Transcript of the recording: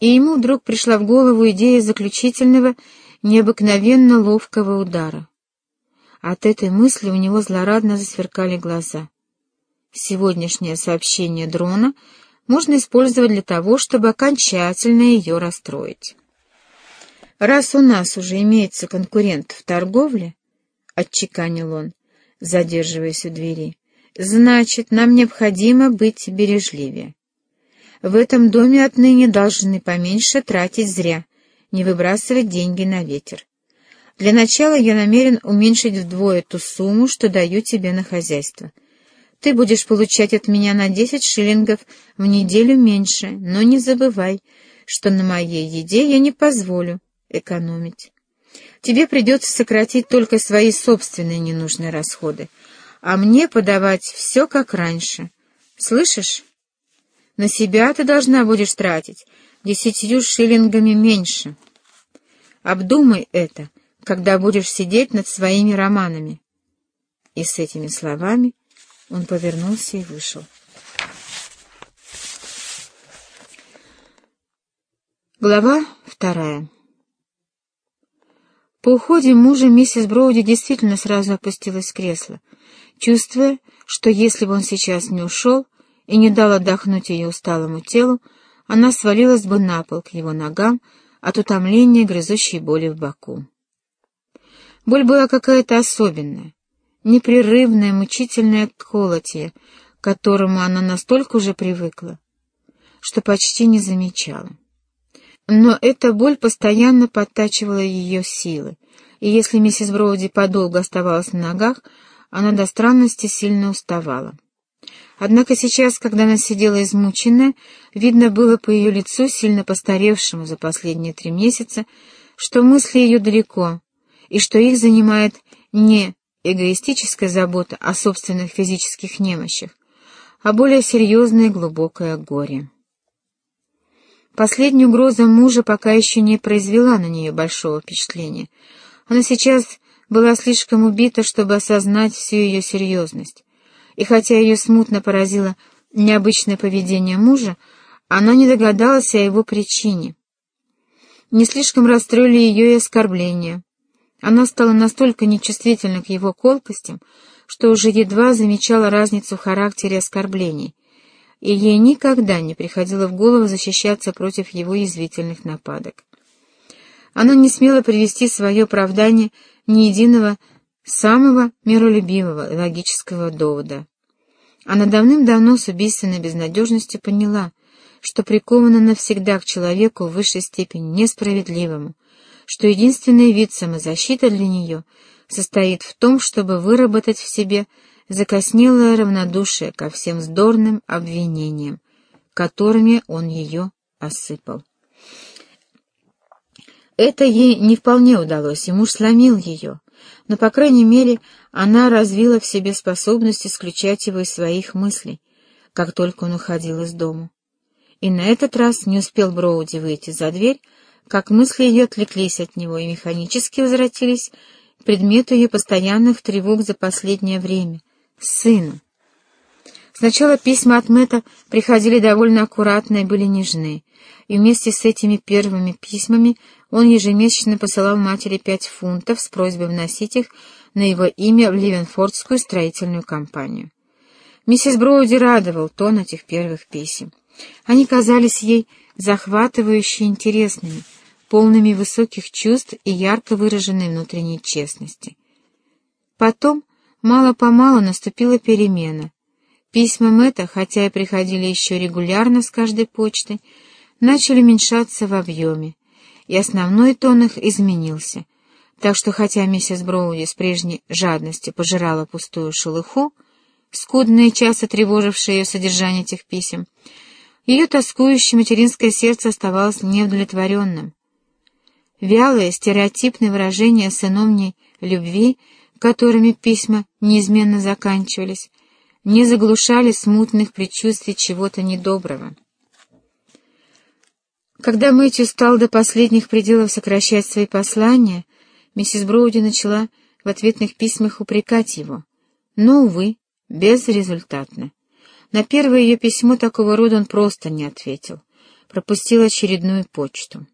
и ему вдруг пришла в голову идея заключительного, необыкновенно ловкого удара. От этой мысли у него злорадно засверкали глаза. Сегодняшнее сообщение дрона можно использовать для того, чтобы окончательно ее расстроить. «Раз у нас уже имеется конкурент в торговле, — отчеканил он, задерживаясь у двери, — значит, нам необходимо быть бережливее. В этом доме отныне должны поменьше тратить зря, не выбрасывать деньги на ветер. Для начала я намерен уменьшить вдвое ту сумму, что даю тебе на хозяйство. Ты будешь получать от меня на десять шиллингов в неделю меньше, но не забывай, что на моей еде я не позволю экономить. Тебе придется сократить только свои собственные ненужные расходы, а мне подавать все как раньше. Слышишь? На себя ты должна будешь тратить десятью шиллингами меньше. Обдумай это, когда будешь сидеть над своими романами. И с этими словами он повернулся и вышел. Глава вторая По уходе мужа миссис Броуди действительно сразу опустилась в кресло, чувствуя, что если бы он сейчас не ушел, и не дал отдохнуть ее усталому телу, она свалилась бы на пол к его ногам от утомления грызущей боли в боку. Боль была какая-то особенная, непрерывное, мучительное колотье, к которому она настолько уже привыкла, что почти не замечала. Но эта боль постоянно подтачивала ее силы, и если миссис Броуди подолгу оставалась на ногах, она до странности сильно уставала. Однако сейчас, когда она сидела измученная, видно было по ее лицу, сильно постаревшему за последние три месяца, что мысли ее далеко, и что их занимает не эгоистическая забота о собственных физических немощах, а более серьезное глубокое горе. Последняя угроза мужа пока еще не произвела на нее большого впечатления. Она сейчас была слишком убита, чтобы осознать всю ее серьезность и хотя ее смутно поразило необычное поведение мужа, она не догадалась о его причине. Не слишком расстроили ее и оскорбления. Она стала настолько нечувствительна к его колкостям, что уже едва замечала разницу в характере оскорблений, и ей никогда не приходило в голову защищаться против его язвительных нападок. Она не смела привести свое оправдание ни единого самого миролюбивого логического довода. Она давным-давно с убийственной безнадежностью поняла, что прикована навсегда к человеку в высшей степени несправедливому, что единственный вид самозащиты для нее состоит в том, чтобы выработать в себе закоснелое равнодушие ко всем вздорным обвинениям, которыми он ее осыпал. Это ей не вполне удалось, и муж сломил ее, но, по крайней мере, она развила в себе способность исключать его из своих мыслей, как только он уходил из дома. И на этот раз не успел Броуди выйти за дверь, как мысли ее отвлеклись от него и механически возвратились к предмету ее постоянных тревог за последнее время — сыну. Сначала письма от Мэтта приходили довольно аккуратно и были нежны, и вместе с этими первыми письмами он ежемесячно посылал матери пять фунтов с просьбой вносить их на его имя в Ливенфордскую строительную компанию. Миссис Броуди радовал тон этих первых писем. Они казались ей захватывающе интересными, полными высоких чувств и ярко выраженной внутренней честности. Потом, мало-помалу, наступила перемена. Письма Мэтта, хотя и приходили еще регулярно с каждой почтой, начали уменьшаться в объеме, и основной тон их изменился, так что хотя миссис Броуди с прежней жадностью пожирала пустую шелуху, скудные часы тревожившие ее содержание этих писем, ее тоскующее материнское сердце оставалось неудовлетворенным. Вялые, стереотипные выражения сыновней любви, которыми письма неизменно заканчивались, не заглушали смутных предчувствий чего-то недоброго. Когда Мэтью стал до последних пределов сокращать свои послания, миссис Броуди начала в ответных письмах упрекать его. Но, увы, безрезультатно. На первое ее письмо такого рода он просто не ответил. пропустил очередную почту.